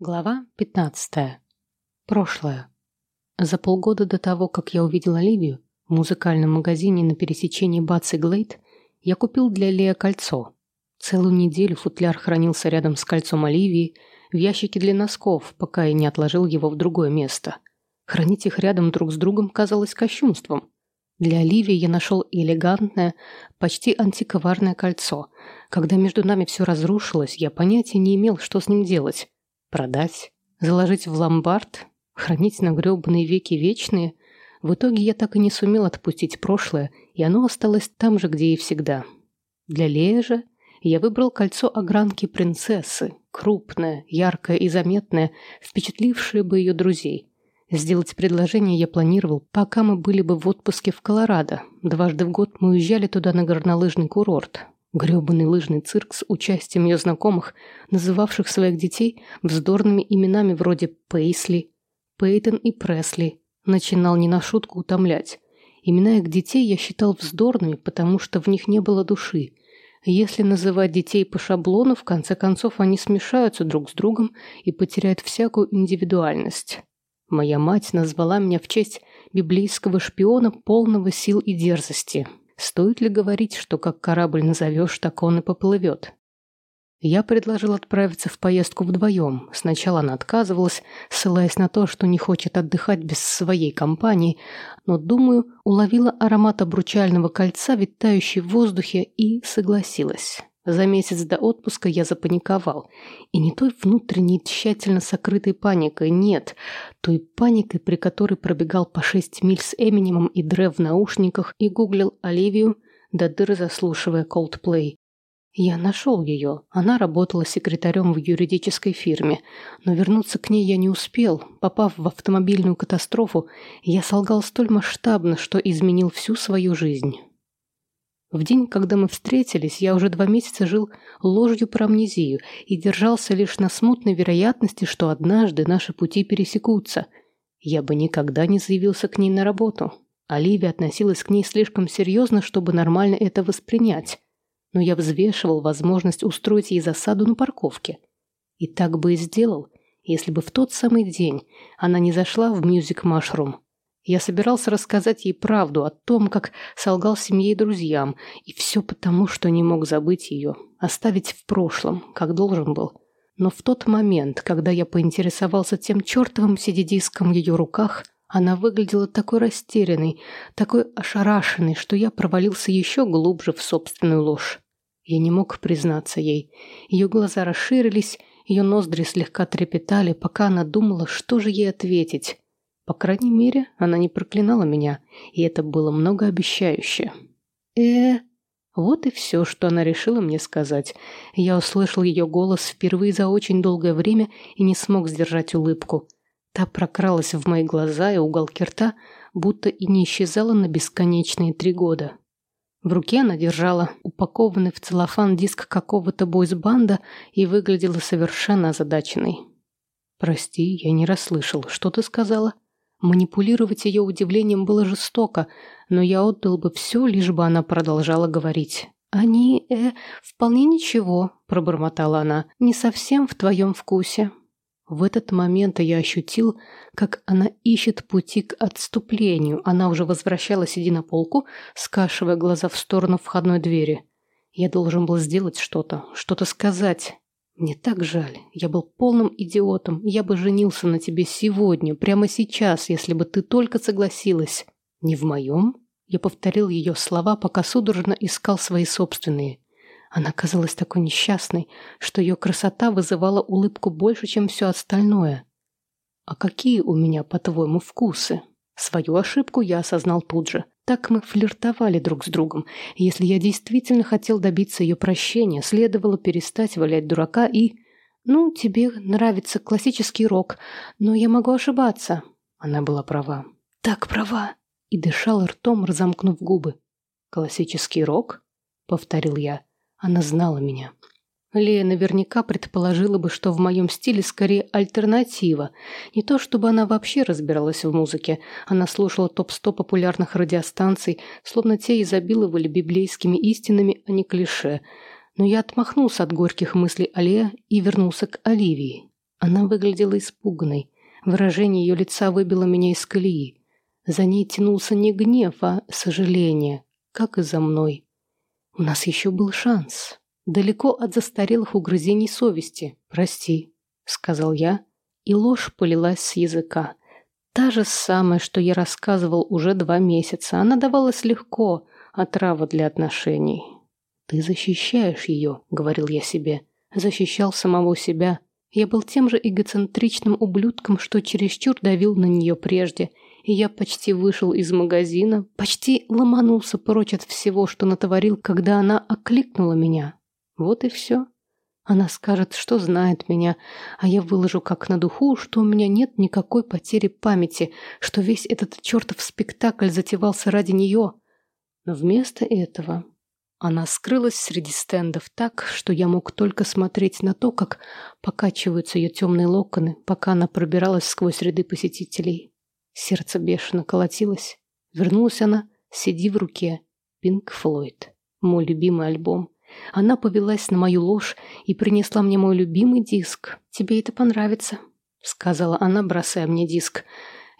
Глава 15. Прошлое. За полгода до того, как я увидел Оливию в музыкальном магазине на пересечении Бац и Глейд, я купил для Лея кольцо. Целую неделю футляр хранился рядом с кольцом Оливии в ящике для носков, пока я не отложил его в другое место. Хранить их рядом друг с другом казалось кощунством. Для Оливии я нашел элегантное, почти антикварное кольцо. Когда между нами все разрушилось, я понятия не имел, что с ним делать. Продать? Заложить в ломбард? Хранить на гребаные веки вечные? В итоге я так и не сумел отпустить прошлое, и оно осталось там же, где и всегда. Для Лея же я выбрал кольцо огранки принцессы, крупное, яркое и заметное, впечатлившее бы ее друзей. Сделать предложение я планировал, пока мы были бы в отпуске в Колорадо. Дважды в год мы уезжали туда на горнолыжный курорт. Грёбаный лыжный цирк с участием ее знакомых, называвших своих детей вздорными именами вроде Пейсли, Пейтон и Пресли, начинал не на шутку утомлять. Имена их детей я считал вздорными, потому что в них не было души. Если называть детей по шаблону, в конце концов они смешаются друг с другом и потеряют всякую индивидуальность. Моя мать назвала меня в честь библейского шпиона полного сил и дерзости – Стоит ли говорить, что как корабль назовешь, так он и поплывет? Я предложил отправиться в поездку вдвоем. Сначала она отказывалась, ссылаясь на то, что не хочет отдыхать без своей компании, но, думаю, уловила аромат обручального кольца, витающий в воздухе, и согласилась. За месяц до отпуска я запаниковал. И не той внутренней, тщательно сокрытой паникой, нет. Той паникой, при которой пробегал по шесть миль с Эминемом и Дре в наушниках и гуглил Оливию, до дыры заслушивая Coldplay. Я нашел ее. Она работала секретарем в юридической фирме. Но вернуться к ней я не успел. Попав в автомобильную катастрофу, я солгал столь масштабно, что изменил всю свою жизнь. В день, когда мы встретились, я уже два месяца жил ложью про амнезию и держался лишь на смутной вероятности, что однажды наши пути пересекутся. Я бы никогда не заявился к ней на работу. Оливия относилась к ней слишком серьезно, чтобы нормально это воспринять. Но я взвешивал возможность устроить ей засаду на парковке. И так бы и сделал, если бы в тот самый день она не зашла в Music Mushroom. Я собирался рассказать ей правду о том, как солгал семье и друзьям, и все потому, что не мог забыть ее, оставить в прошлом, как должен был. Но в тот момент, когда я поинтересовался тем чертовым CD-диском в ее руках, она выглядела такой растерянной, такой ошарашенной, что я провалился еще глубже в собственную ложь. Я не мог признаться ей. Ее глаза расширились, ее ноздри слегка трепетали, пока она думала, что же ей ответить. По крайней мере, она не проклинала меня, и это было многообещающе. э Вот и все, что она решила мне сказать. Я услышал ее голос впервые за очень долгое время и не смог сдержать улыбку. Та прокралась в мои глаза и уголки рта, будто и не исчезала на бесконечные три года. В руке она держала упакованный в целлофан диск какого-то бойсбанда и выглядела совершенно озадаченной. «Прости, я не расслышал. Что ты сказала?» Манипулировать ее удивлением было жестоко, но я отдал бы все, лишь бы она продолжала говорить. «Они, э, вполне ничего», — пробормотала она, — «не совсем в твоем вкусе». В этот момент я ощутил, как она ищет пути к отступлению. Она уже возвращалась, сидя на полку, скашивая глаза в сторону входной двери. Я должен был сделать что-то, что-то сказать. Мне так жаль. Я был полным идиотом. Я бы женился на тебе сегодня, прямо сейчас, если бы ты только согласилась. Не в моем? Я повторил ее слова, пока судорожно искал свои собственные. Она казалась такой несчастной, что ее красота вызывала улыбку больше, чем все остальное. А какие у меня, по-твоему, вкусы? Свою ошибку я осознал тут же. Так мы флиртовали друг с другом. Если я действительно хотел добиться ее прощения, следовало перестать валять дурака и... «Ну, тебе нравится классический рок, но я могу ошибаться». Она была права. «Так права!» И дышал ртом, разомкнув губы. «Классический рок?» — повторил я. Она знала меня. Лея наверняка предположила бы, что в моем стиле скорее альтернатива. Не то чтобы она вообще разбиралась в музыке. Она слушала топ-100 популярных радиостанций, словно те изобиловали библейскими истинами, а не клише. Но я отмахнулся от горьких мыслей о Лея и вернулся к Оливии. Она выглядела испуганной. Выражение ее лица выбило меня из колеи. За ней тянулся не гнев, а сожаление, как и за мной. У нас еще был шанс. Далеко от застарелых угрызений совести. «Прости», — сказал я, и ложь полилась с языка. Та же самая, что я рассказывал уже два месяца. Она давалась легко, отрава для отношений. «Ты защищаешь ее», — говорил я себе. Защищал самого себя. Я был тем же эгоцентричным ублюдком, что чересчур давил на нее прежде. И я почти вышел из магазина, почти ломанулся прочь от всего, что натворил, когда она окликнула меня. Вот и все. Она скажет, что знает меня, а я выложу как на духу, что у меня нет никакой потери памяти, что весь этот чертов спектакль затевался ради нее. Но вместо этого она скрылась среди стендов так, что я мог только смотреть на то, как покачиваются ее темные локоны, пока она пробиралась сквозь ряды посетителей. Сердце бешено колотилось. Вернулась она, сиди в руке. Пинк Флойд. Мой любимый альбом. Она повелась на мою ложь и принесла мне мой любимый диск. «Тебе это понравится», — сказала она, бросая мне диск.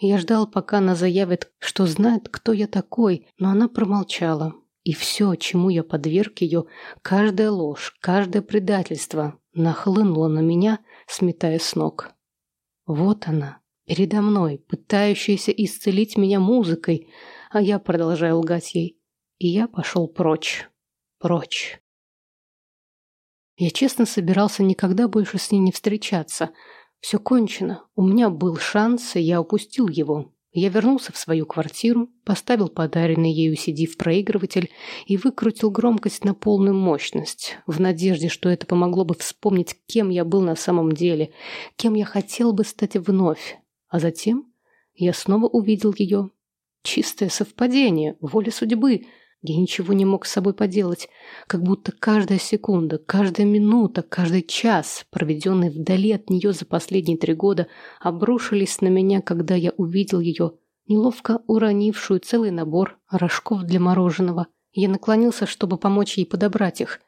Я ждал, пока она заявит, что знает, кто я такой, но она промолчала. И все, чему я подверг ее, каждая ложь, каждое предательство, нахлынуло на меня, сметая с ног. Вот она, передо мной, пытающаяся исцелить меня музыкой, а я продолжаю лгать ей. И я пошел прочь. Прочь. Я честно собирался никогда больше с ней не встречаться. Все кончено. У меня был шанс, и я упустил его. Я вернулся в свою квартиру, поставил подаренный ею CD в проигрыватель и выкрутил громкость на полную мощность, в надежде, что это помогло бы вспомнить, кем я был на самом деле, кем я хотел бы стать вновь. А затем я снова увидел ее. Чистое совпадение, воля судьбы — я ничего не мог с собой поделать, как будто каждая секунда, каждая минута, каждый час, проведенный вдали от нее за последние три года, обрушились на меня, когда я увидел ее, неловко уронившую целый набор рожков для мороженого. Я наклонился, чтобы помочь ей подобрать их.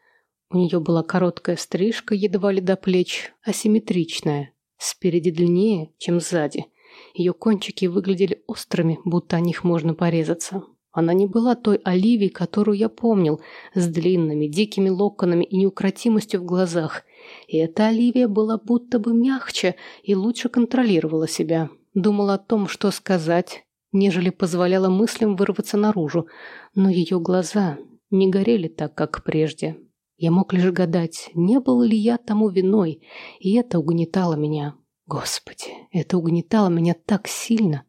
У нее была короткая стрижка, едва ли до плеч, асимметричная, спереди длиннее, чем сзади. Ее кончики выглядели острыми, будто о них можно порезаться. Она не была той Оливией, которую я помнил, с длинными, дикими локонами и неукротимостью в глазах. И эта Оливия была будто бы мягче и лучше контролировала себя. Думала о том, что сказать, нежели позволяла мыслям вырваться наружу. Но ее глаза не горели так, как прежде. Я мог лишь гадать, не был ли я тому виной, и это угнетало меня. Господи, это угнетало меня так сильно.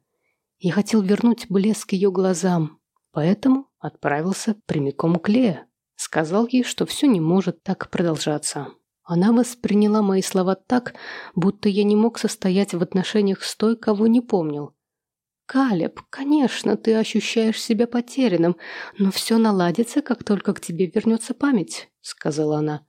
Я хотел вернуть блеск ее глазам, Поэтому отправился прямиком к Лее. Сказал ей, что все не может так продолжаться. Она восприняла мои слова так, будто я не мог состоять в отношениях с той, кого не помнил. «Калеб, конечно, ты ощущаешь себя потерянным, но все наладится, как только к тебе вернется память», — сказала она.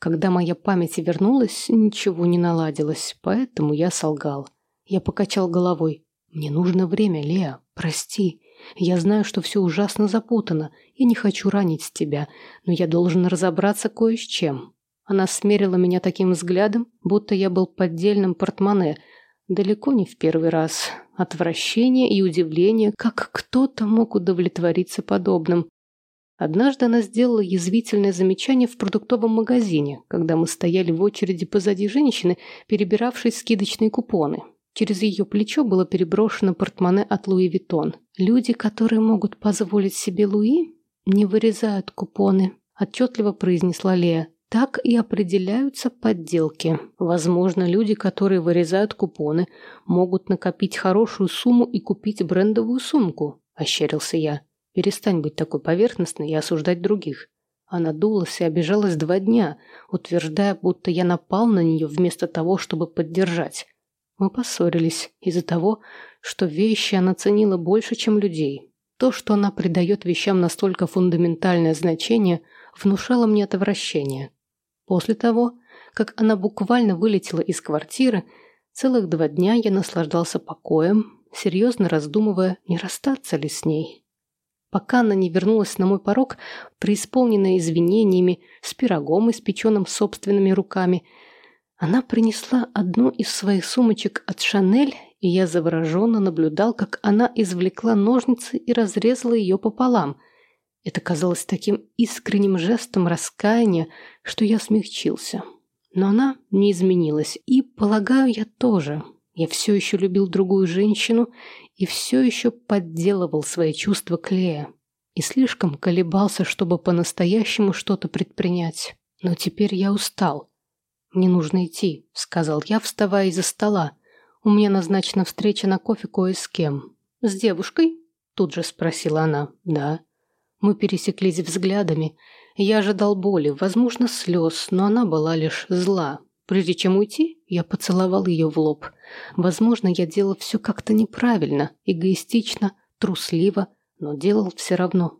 Когда моя память вернулась, ничего не наладилось, поэтому я солгал. Я покачал головой. «Мне нужно время, Леа, прости. Я знаю, что все ужасно запутано и не хочу ранить тебя, но я должен разобраться кое с чем. Она смерила меня таким взглядом, будто я был поддельным портмоне, далеко не в первый раз. Отвращение и удивление, как кто-то мог удовлетвориться подобным. Однажды она сделала язвительное замечание в продуктовом магазине, когда мы стояли в очереди позади женщины, перебиравшей скидочные купоны. Через ее плечо было переброшено портмоне от Луи Виттон. «Люди, которые могут позволить себе Луи, не вырезают купоны», – отчетливо произнесла Лея. Так и определяются подделки. Возможно, люди, которые вырезают купоны, могут накопить хорошую сумму и купить брендовую сумку, ощерился я. Перестань быть такой поверхностной и осуждать других. Она дулась и обижалась два дня, утверждая, будто я напал на нее вместо того, чтобы поддержать. Мы поссорились из-за того, что вещи она ценила больше, чем людей. То, что она придает вещам настолько фундаментальное значение, внушало мне отвращение. После того, как она буквально вылетела из квартиры, целых два дня я наслаждался покоем, серьезно раздумывая, не расстаться ли с ней. Пока она не вернулась на мой порог, преисполненная извинениями, с пирогом, испеченным собственными руками – Она принесла одну из своих сумочек от Шанель, и я завороженно наблюдал, как она извлекла ножницы и разрезала ее пополам. Это казалось таким искренним жестом раскаяния, что я смягчился. Но она не изменилась, и, полагаю, я тоже. Я все еще любил другую женщину и все еще подделывал свои чувства к Лея. И слишком колебался, чтобы по-настоящему что-то предпринять. Но теперь я устал. «Мне нужно идти», — сказал я, вставая из-за стола. «У меня назначена встреча на кофе кое с кем». «С девушкой?» — тут же спросила она. «Да». Мы пересеклись взглядами. Я ожидал боли, возможно, слез, но она была лишь зла. Прежде чем уйти, я поцеловал ее в лоб. Возможно, я делал все как-то неправильно, эгоистично, трусливо, но делал все равно.